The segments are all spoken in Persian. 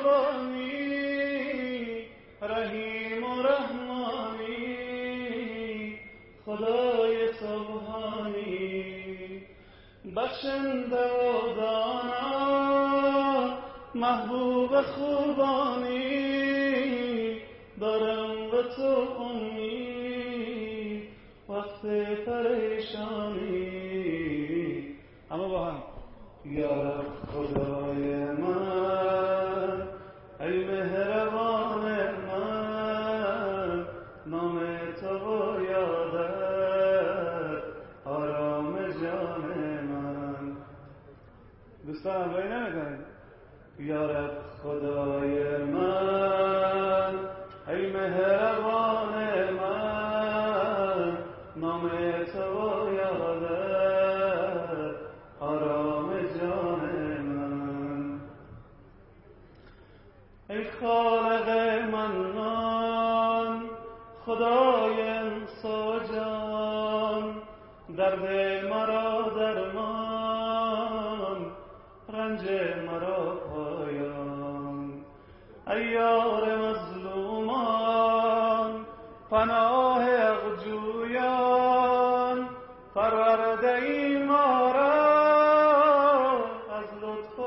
بیابانی رحیم و رحمانی خدای سبحانی بخشنده و دانا محبوب خوبانی دارم به تو امید وقت پریشانی. اما با هم. رب دوستان همراهی نمی‌کنید یا رب خدای من. ایار مظلومان پناه اغجویان پرورده ای ما را از لطف و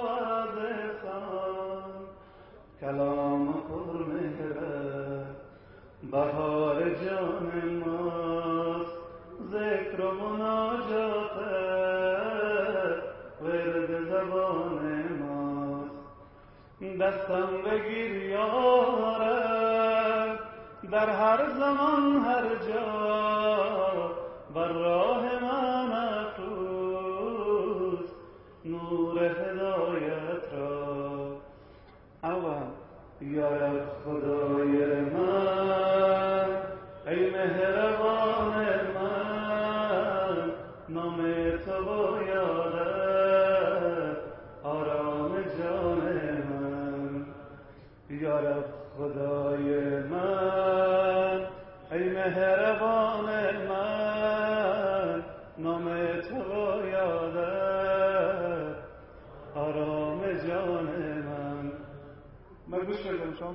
کلام پر مهرت بهار جان ماست ذکر و مناجات. دستم بگیر یارب در هر زمان هر جا بر راه من مرګ شو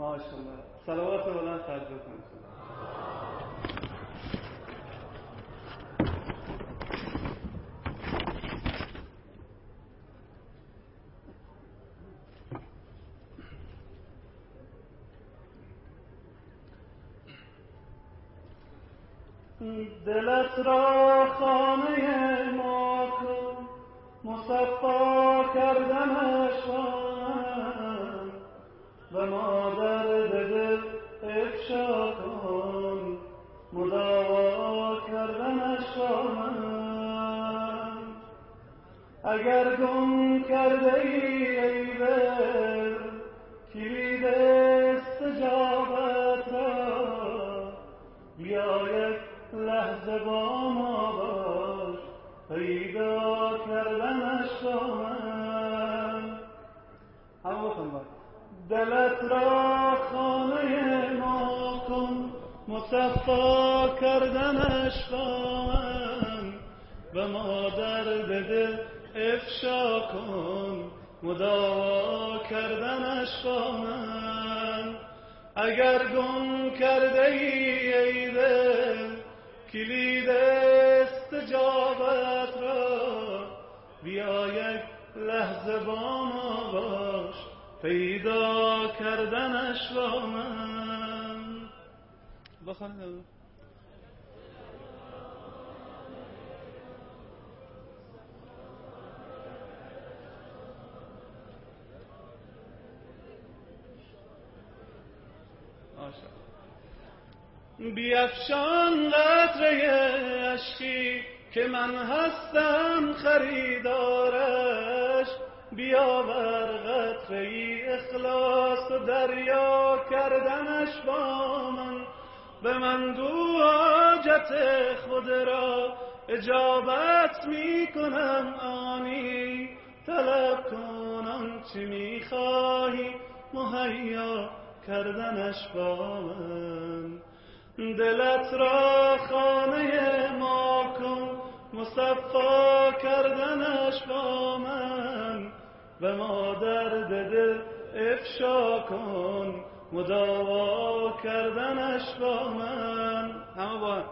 ماشاءالله. صلوات بلند خرج بکنید دلت را خانه ما کن. مصفا کردنش اگر گم کرده ای ای دل کلید استجابت را بیا یک لحظه با ما باش پیدا کردنش همه کن دلت را خانه ما کن مصفا کردنش کن و ما درد دل افشا کن مداوا کردنش کن اگر گم کرده ای ای دل کلید استجابت را. بیا یک لحظه با ما باش پیدا کردنش با من. بخوانید. بیافشان قطره اشکی که من هستم خریدارش. بیاور قطره ای اخلاص و دریا کردنش با من. به من دو حاجت خود را اجابت می کنم. آنی طلب کنم چی می خواهی. مهیا کردنش با من دلت را خانه ما کن مصفا کردنش با من و ما درد دل افشا کن مداوا کردنش با من همه با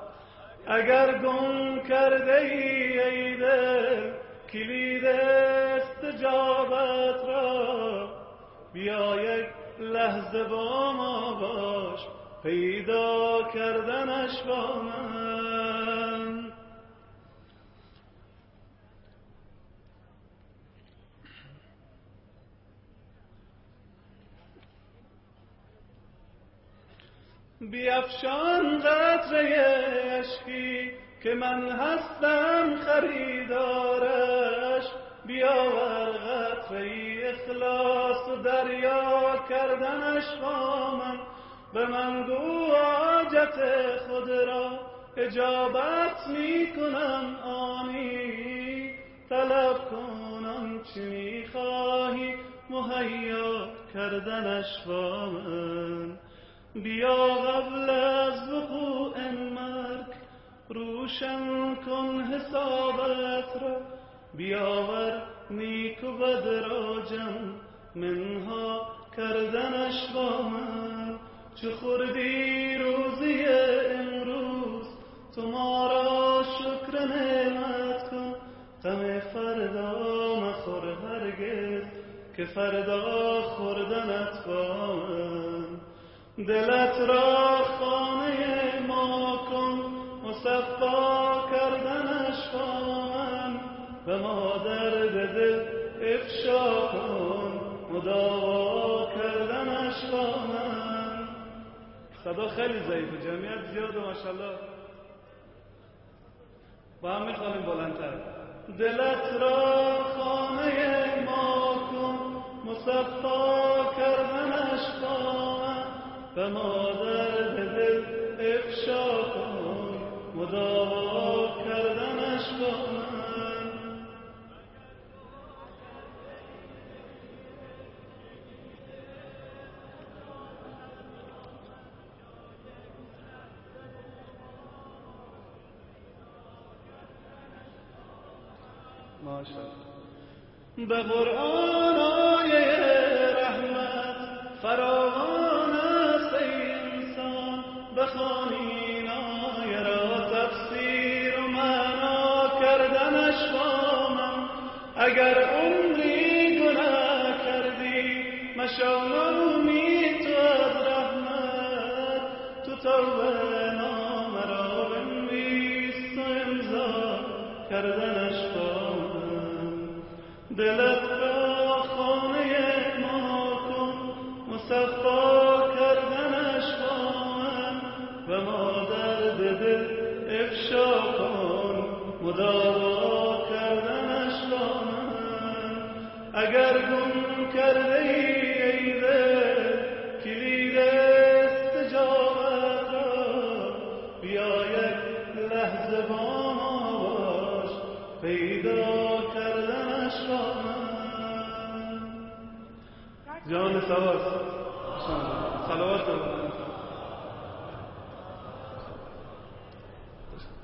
اگر گم کرده ای ای دل کلید استجابت را بیا یک لحظه با ما باش پیدا کردنش با من. بیافشان قطره اشکی که من هستم خریدارش بیاور قطره اخلاص دریا کردنش با به من گو آجت خود را اجابت می کنم آنی طلب کنم چی می خواهی مهیا کردنش با بیا قبل از وقوع مرگ روشن کن حسابت را. بیاور نیک و بد را جمع منها کردنش با من. چه خوردی روزی امروز؟ تو ما را شکر نعمت کن. غم فردا مخور هرگز که فردا خوردنت با من. دلت را خانه ما کن مصفا کردنش با من و ما درد دل افشا کن. مداوا کردنش با من. صدا خیلی ضعیفه جمعیت زیاده ماشاءالله. با هم می‌خوانیم بلندتر. دلت را خانه ما کن. مصفا کردنش من. به مادر دل افشا کن. مداوا به قرآن رحمت فراوان است انسان. بخوانین آیه را تفسیر و معنا کردنش با من. اگر عمری گناه کردی مشاو می تو از رحمت. تو توبه نام را بنویس و امضا کردنش با دلت را جان سواس صلوات